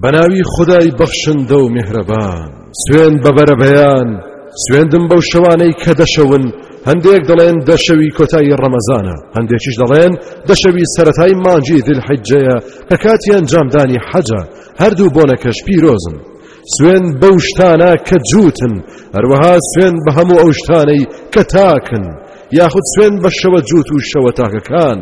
بەناوی خدای بەخشندە و میهرەبان سوێن بە بەرەبەیان سوێندم بەو شەوانەی کە دەشەون هەندێک دەڵێن دەشەوی کۆتایی ڕەمەزانە هەندێکیش دەڵێن دەشەوی سەتای مانجی دل حجەیە کە کاتی ئەنجامدانی حەجە هەردوو بۆنەکەش پیرۆزن سوێن بەو شتانە کە جووتن هەروەها سوێن بە هەموو ئەو شتانەی کە تاکن یاخود سوێن بە شەوە جووت و شەوە تاکەکان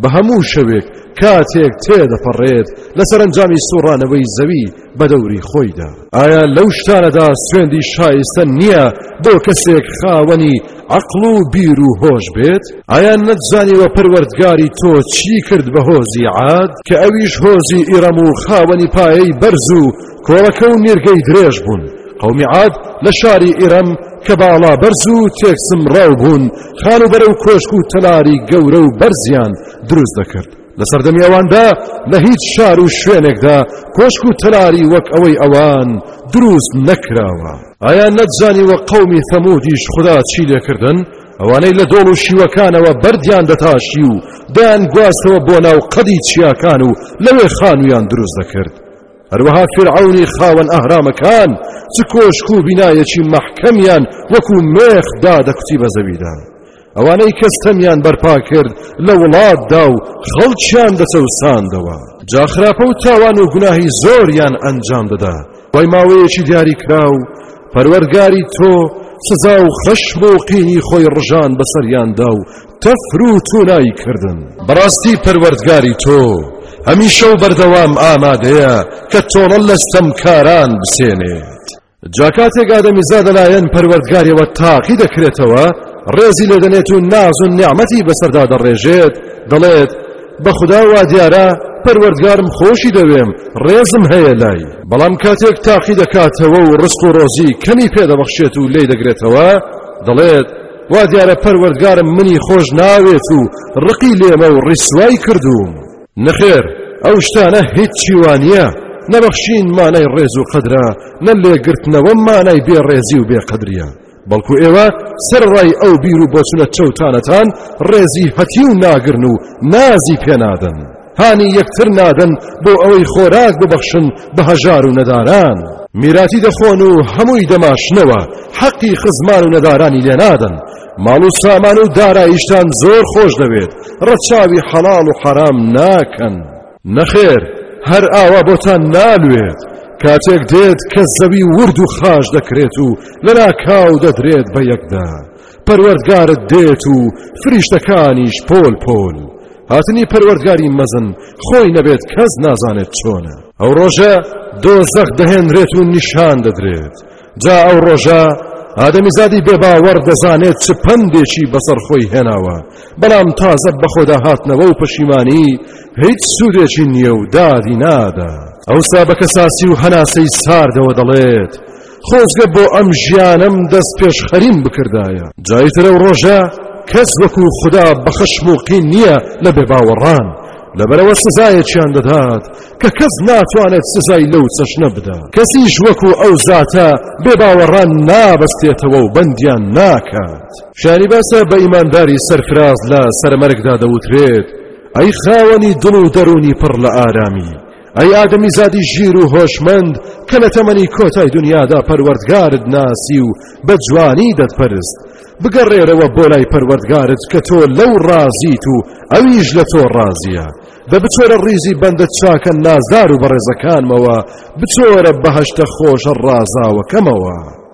بە هەموو شەوێک کاتێک تێدەپەڕێت لە سەرەنجامی سوڕانەوەی زەوی بە دەوری خۆیدا ئایا لەو شتانەدا سوێندی شایستە نییە بۆ کەسێک خاوەنی عقل و بیر و هۆش بێت ئایا نەتزانیوە پەروەردگاری تۆ چی کرد بە هۆزی عاد کە ئەویش هۆزی ئیرەم و خاوەنی پایەی بەرز و کۆڵەکە و نێرگەی درێژ بوون قەومی عاد لە شاری ئیرەم کە باڵا بەرز و تێکسم ڕاو بوون خانوبەرە و کۆشک و تەلاری گەورە و بەرزیان دروست دەکرد لە سەردەمی ئەواندا لە هیچ شار و شوێنێکدا کۆشک و تەلاری وەک ئەوەی ئەوان دروست نەکراوە ئایا نەتزانی وە قەومی ثەمودیش خدا چی لێکردن ئەوانەی لە دۆڵ و شیوەکانەوە بەردیان دەتاشی و دایان گواستەوە بۆ ناو قەدی چیاکان و لەوێ خانویان دروست دەکرد هەروەها فیرعەونی خاوەن ئەهرامەکان چ کۆشک و بینایەکی مەحکەمیان وەکو مێخ دادەکوتی بە زەویدا ئەوانەی کە ستەمیان بەرپا کرد لە وڵاتدا و خەڵکیان دەچەوساندەوە جا خراپە و تاوان و گوناهی زۆریان ئەنجام دەدا وای ماوەیەکی دیاری کرا و پەروەرگاری تۆ سزا و خەشم و قینی خۆی ڕژان بەسەریاندا و تەفر و تونای کردن بەڕاستی پەروەردگاری تۆ هەمیشە و بەردەوام ئامادەیە کە تۆڵە لە ستەمکاران بسێنێت جا کاتێک ئادەمی زا لەلایەن پەروەردگاریەوە تاقی دەکرێتەوە ڕێزی لێ دەنێت و ناز و نیعممەتی بەسەردا دەڕێژێت دەڵێت بە خوددا وا دیارە پەروەردگارم خۆشی دەوێم ڕێزم هەیە لای بەڵام کاتێک تاقی دەکاتەوە و ڕست و ڕۆزی کەمی پێدەبەخشێت و لی دەگرێتەوە دەڵێت وا دیارە پەروەردگارم منی خۆش ناوێت و ڕقی لێمە و ڕیسوای کردووم نەخێر ئەو شتانە هیچ چیوانیە نەبەخشین مانای ڕێز و قەدرە نە لێگرتنەوە مانای بێڕێزی و بێقەدریە بەڵکو ئێوە سەرڕای ئەو بیر و بۆچونە چەوتانەتان ڕێزی هەتی و ناگرن و نازی پێنادەن هانی یەکتر نادەن بۆ ئەوەی خۆراک ببەخشن بە هەژار و نەداران میراتی دەخۆن و هەمووی دەماشنەوە حەقی خزمان و نەدارانی لێنادەن ماڵ و سامان و داراییشتان زۆر خۆش دەوێت ڕەچاوی حەڵاڵ و حەرام ناکەن نەخێر هەر ئاوا بۆتان نالوێت کاتێک دێت کە زەوی ورد و خاش دەکرێت و لەلا کاو دەدرێت بە یەکدا پەروەردگارت دێت و فریشتەکانیش پۆل پۆل هاتنی پەروەردگاری مەزن خۆی نەبێت کەس نازانێت چۆنە ئەو ڕۆژە دۆزەخ دەهێنرێت و نیشان دەدرێت جا ئەو ڕۆژە ئادەمیزادی بێباوەڕ دەزانێت چ پەندێکی بەسەر خۆی هێناوە بەڵام تازە بەخۆدا هاتنەوە و پەشیمانی هیچ سوودێکی نییە و دادی نادا ئەوسا بە کەساسی و هەناسەی ساردەوە دەڵێت خۆزگە بۆ ئەم ژیانم دەست پێش خەریم بکردایە جایترە و ڕۆژە کەس وەکو خدا بەخشم و قین نییە لە بێ باوەڕان لەبەرەوە سزایەکیان دەدات کە کەس ناتوانێت سزای لەو چەشنە بدا کەسیش وەکو ئەو زاتە بێ باوەڕان نابەستێتەوە و بەندیان ناکات شانی باسە بە ئیمانداری سەرفراز لە سەرمەرگدا دەوترێت ئەی خاوەنی دڵ و دەرونی پڕ لە ئارامی ئەی ئادەمیزادی ژیر و هۆشمەند کە لە تەمەنی کۆتای دنیادا پەروەردگارت ناسی و بە جوانی دەتپەرست بگەڕێرەوە بۆ لای پەروەردگارت کە تۆ لەو ڕازیت و ئەویش لە تۆ ڕازیە دە بچۆرە ڕیزی بەندە چاکە نازدار و بەڕێزەکانمەوە بچۆرە بەهشتە خۆشە ڕازاوەکەمەوە.